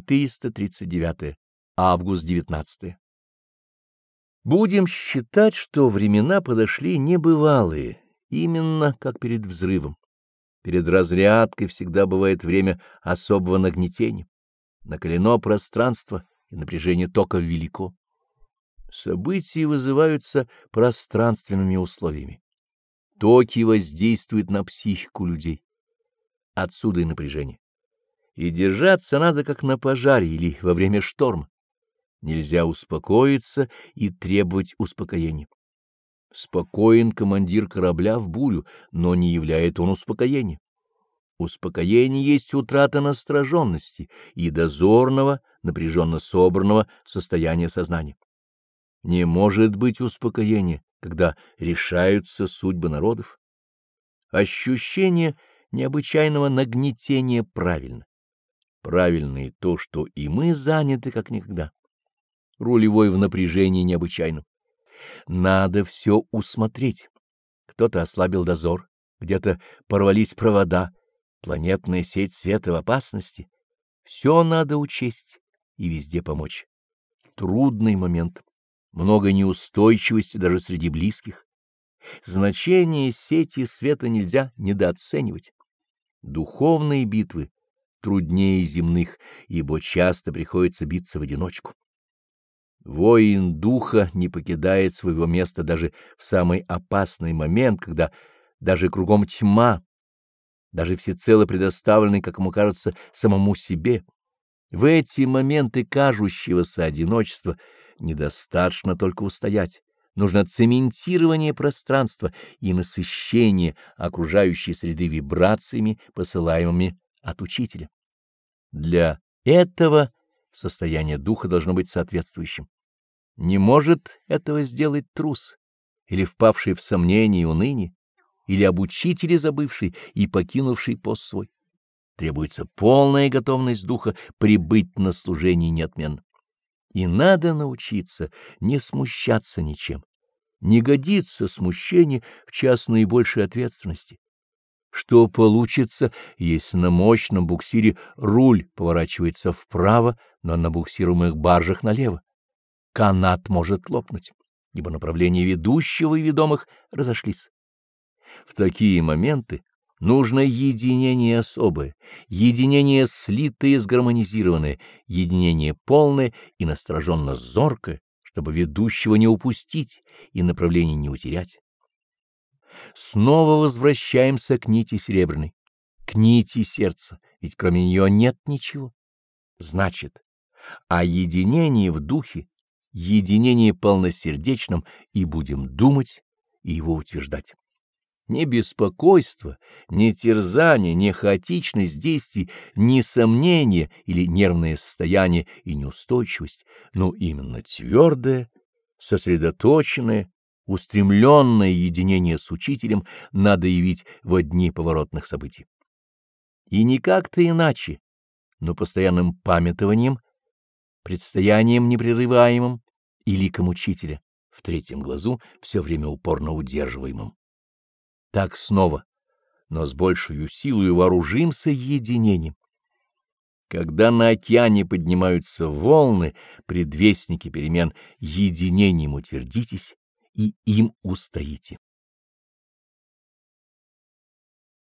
439. Август 19. Будем считать, что времена подошли небывалые, именно как перед взрывом. Перед разрядкой всегда бывает время особого нагнетения. Накалено пространство, и напряжение тока велико. События вызываются пространственными условиями. Токи воздействуют на психику людей. Отсюда и напряжение. И держаться надо, как на пожаре или во время шторма. Нельзя успокоиться и требовать успокоения. Спокоен командир корабля в бурю, но не являет он успокоения. Успокоение есть утрата настороженности и дозорного, напряженно собранного состояния сознания. Не может быть успокоения, когда решаются судьбы народов. Ощущение необычайного нагнетения правильно. Правильно и то, что и мы заняты как никогда рулевой в напряжении необычайном. Надо все усмотреть. Кто-то ослабил дозор, где-то порвались провода, планетная сеть света в опасности. Все надо учесть и везде помочь. Трудный момент, много неустойчивости даже среди близких. Значение сети света нельзя недооценивать. Духовные битвы труднее земных, ибо часто приходится биться в одиночку. Воин духа не покидает своего места даже в самый опасный момент, когда даже кругом тьма, даже всецело предоставленный, как ему кажется, самому себе. В эти моменты кажущегося одиночества недостаточно только устоять. Нужно цементирование пространства и насыщение окружающей среды вибрациями, посылаемыми от учителя. Для этого состояние духа должно быть соответствующим. Не может этого сделать трус, или впавший в сомнение и уныние, или обучитель забывший и покинувший пост свой. Требуется полная готовность духа прибыть на служение неотменно. И надо научиться не смущаться ничем, не годится смущение в час наибольшей ответственности. Что получится, если на мощном буксире руль поворачивается вправо, но на буксируемых баржах налево? канат может лопнуть, ибо направления ведущего и ведомых разошлись. В такие моменты нужно единение особое, единение слитое и сгармонизированное, единение полное и настороженно зоркое, чтобы ведущего не упустить и направление не утерять. Снова возвращаемся к нити серебряной, к нити сердца, ведь кроме нее нет ничего. Значит, о единении в духе единение полносердечном и будем думать и его утверждать. Ни беспокойство, ни терзание, ни хаотичность действий, ни сомнение или нервное состояние и неустойчивость, но именно твердое, сосредоточенное, устремленное единение с учителем надо явить во дни поворотных событий. И не как-то иначе, но постоянным памятованием, предстоянием непрерываемым, и ликом учителя в третьем глазу, все время упорно удерживаемым. Так снова, но с большей силой вооружимся единением. Когда на океане поднимаются волны, предвестники перемен, единением утвердитесь и им устоите.